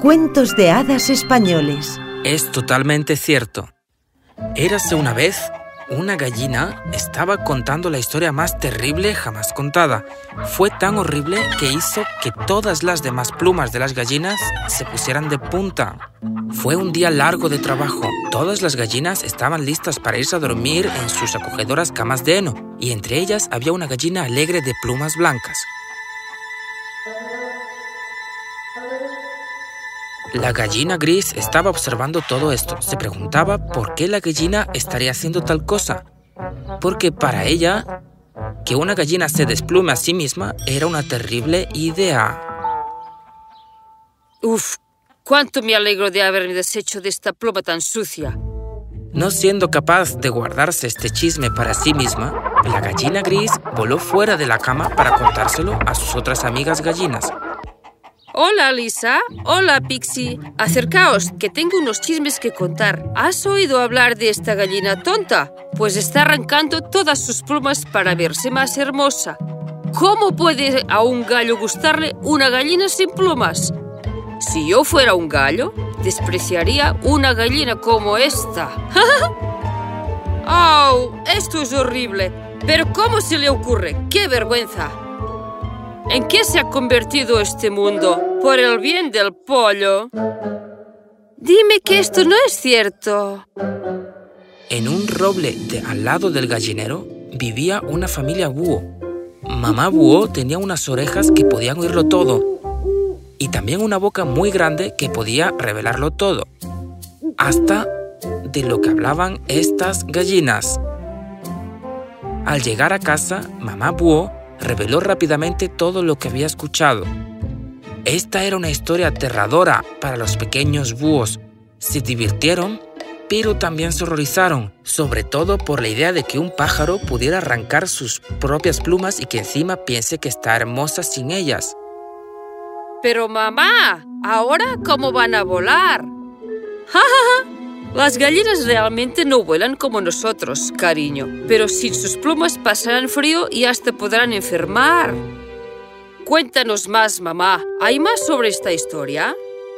Cuentos de hadas españoles. Es totalmente cierto. Érase una vez una gallina estaba contando la historia más terrible jamás contada. Fue tan horrible que hizo que todas las demás plumas de las gallinas se pusieran de punta. Fue un día largo de trabajo. Todas las gallinas estaban listas para irse a dormir en sus acogedoras camas de heno, y entre ellas había una gallina alegre de plumas blancas. La gallina gris estaba observando todo esto. Se preguntaba por qué la gallina estaría haciendo tal cosa. Porque para ella, que una gallina se desplume a sí misma era una terrible idea. Uf, cuánto me alegro de haberme deshecho de esta pluma tan sucia. No siendo capaz de guardarse este chisme para sí misma, la gallina gris voló fuera de la cama para contárselo a sus otras amigas gallinas. Hola, Lisa. Hola, Pixie. Acercaos, que tengo unos chismes que contar. ¿Has oído hablar de esta gallina tonta? Pues está arrancando todas sus plumas para verse más hermosa. ¿Cómo puede a un gallo gustarle una gallina sin plumas? Si yo fuera un gallo, despreciaría una gallina como esta. ¡Oh! Esto es horrible. Pero ¿cómo se le ocurre? ¡Qué vergüenza! ¿En qué se ha convertido este mundo? ¿Por el bien del pollo? Dime que esto no es cierto. En un roble de al lado del gallinero vivía una familia búho. Mamá búho tenía unas orejas que podían oírlo todo y también una boca muy grande que podía revelarlo todo, hasta de lo que hablaban estas gallinas. Al llegar a casa, mamá búho reveló rápidamente todo lo que había escuchado. Esta era una historia aterradora para los pequeños búhos. Se divirtieron, pero también se horrorizaron, sobre todo por la idea de que un pájaro pudiera arrancar sus propias plumas y que encima piense que está hermosa sin ellas. Pero mamá, ¿ahora cómo van a volar? ¡Ja, ja, ja! Las gallinas realmente no vuelan como nosotros, cariño, pero sin sus plumas pasarán frío y hasta podrán enfermar. Cuéntanos más, mamá. ¿Hay más sobre esta historia?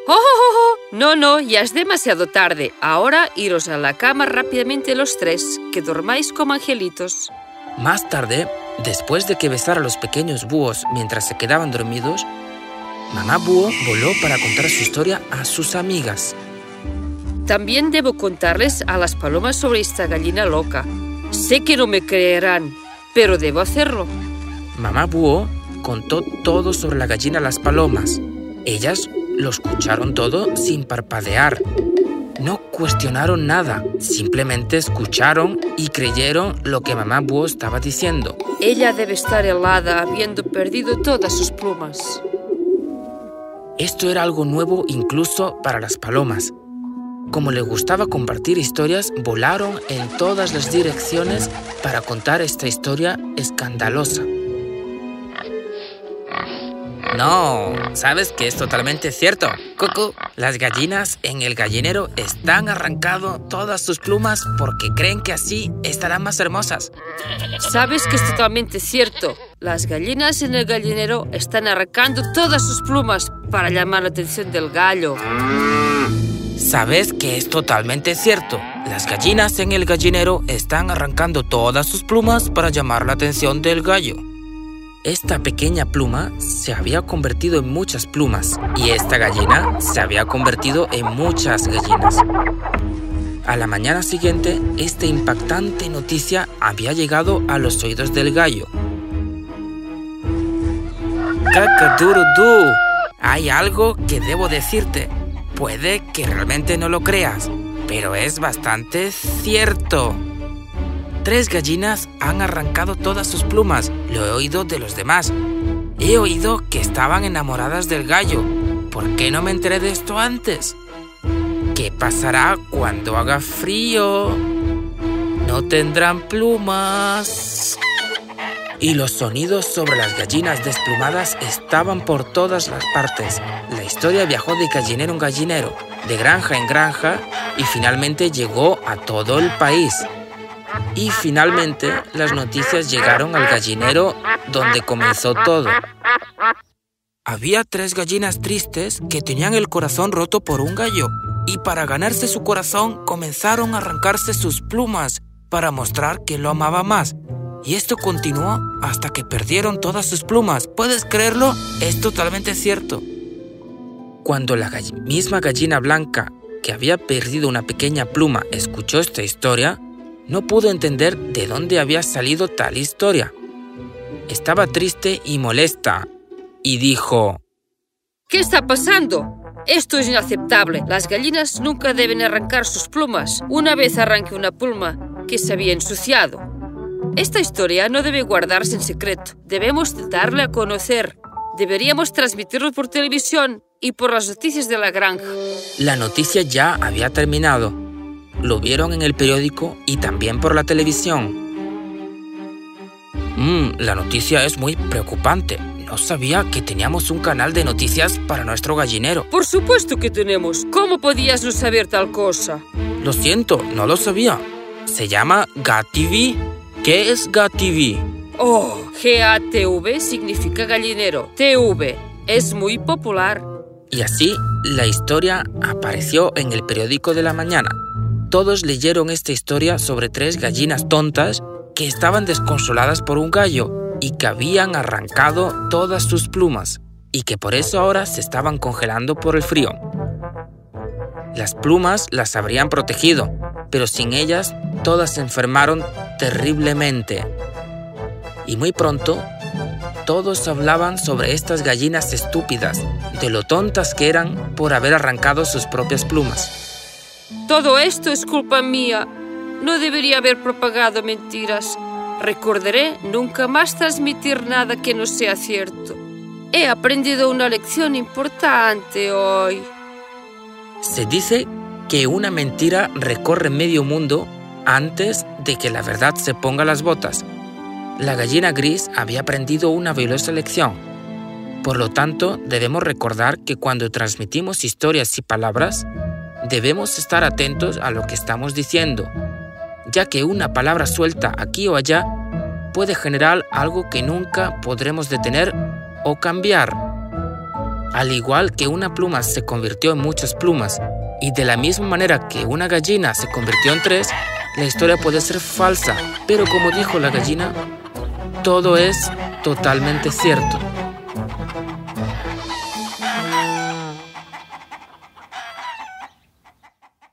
¡Oh, oh, oh! No, no, ya es demasiado tarde. Ahora iros a la cama rápidamente los tres, que dormáis como angelitos. Más tarde, después de que besara a los pequeños búhos mientras se quedaban dormidos, mamá búho voló para contar su historia a sus amigas. También debo contarles a las palomas sobre esta gallina loca. Sé que no me creerán, pero debo hacerlo. Mamá Búho contó todo sobre la gallina a las palomas. Ellas lo escucharon todo sin parpadear. No cuestionaron nada, simplemente escucharon y creyeron lo que mamá Búho estaba diciendo. Ella debe estar helada habiendo perdido todas sus plumas. Esto era algo nuevo incluso para las palomas. Como les gustaba compartir historias, volaron en todas las direcciones para contar esta historia escandalosa. No, sabes que es totalmente cierto. Cucu, las gallinas en el gallinero están arrancando todas sus plumas porque creen que así estarán más hermosas. Sabes que es totalmente cierto. Las gallinas en el gallinero están arrancando todas sus plumas para llamar la atención del gallo. Sabes que es totalmente cierto. Las gallinas en el gallinero están arrancando todas sus plumas para llamar la atención del gallo. Esta pequeña pluma se había convertido en muchas plumas y esta gallina se había convertido en muchas gallinas. A la mañana siguiente, esta impactante noticia había llegado a los oídos del gallo. ¡Cacadurudú! Hay algo que debo decirte. Puede que realmente no lo creas, pero es bastante cierto. Tres gallinas han arrancado todas sus plumas. Lo he oído de los demás. He oído que estaban enamoradas del gallo. ¿Por qué no me enteré de esto antes? ¿Qué pasará cuando haga frío? No tendrán plumas y los sonidos sobre las gallinas desplumadas estaban por todas las partes. La historia viajó de gallinero en gallinero, de granja en granja y finalmente llegó a todo el país. Y finalmente las noticias llegaron al gallinero donde comenzó todo. había tres gallinas tristes que tenían el corazón roto por un gallo y para ganarse su corazón comenzaron a arrancarse sus plumas para mostrar que lo amaba más. Y esto continuó hasta que perdieron todas sus plumas. ¿Puedes creerlo? Es totalmente cierto. Cuando la misma gallina blanca, que había perdido una pequeña pluma, escuchó esta historia, no pudo entender de dónde había salido tal historia. Estaba triste y molesta, y dijo, ¿Qué está pasando? Esto es inaceptable. Las gallinas nunca deben arrancar sus plumas. Una vez arranque una pluma que se había ensuciado. Esta historia no debe guardarse en secreto. Debemos darle a conocer. Deberíamos transmitirlo por televisión y por las noticias de la granja. La noticia ya había terminado. Lo vieron en el periódico y también por la televisión. Mmm, la noticia es muy preocupante. No sabía que teníamos un canal de noticias para nuestro gallinero. Por supuesto que tenemos. ¿Cómo podías no saber tal cosa? Lo siento, no lo sabía. Se llama GATV. ¿Qué es GATV? Oh, G-A-T-V significa gallinero. TV es muy popular. Y así, la historia apareció en el periódico de la mañana. Todos leyeron esta historia sobre tres gallinas tontas que estaban desconsoladas por un gallo y que habían arrancado todas sus plumas y que por eso ahora se estaban congelando por el frío. Las plumas las habrían protegido, pero sin ellas todas se enfermaron terriblemente. Y muy pronto, todos hablaban sobre estas gallinas estúpidas, de lo tontas que eran por haber arrancado sus propias plumas. Todo esto es culpa mía. No debería haber propagado mentiras. Recordaré nunca más transmitir nada que no sea cierto. He aprendido una lección importante hoy. Se dice que una mentira recorre medio mundo antes de que la verdad se ponga las botas. La gallina gris había aprendido una valiosa lección. Por lo tanto, debemos recordar que cuando transmitimos historias y palabras, debemos estar atentos a lo que estamos diciendo ya que una palabra suelta aquí o allá puede generar algo que nunca podremos detener o cambiar. Al igual que una pluma se convirtió en muchas plumas y de la misma manera que una gallina se convirtió en tres, la historia puede ser falsa, pero como dijo la gallina, todo es totalmente cierto.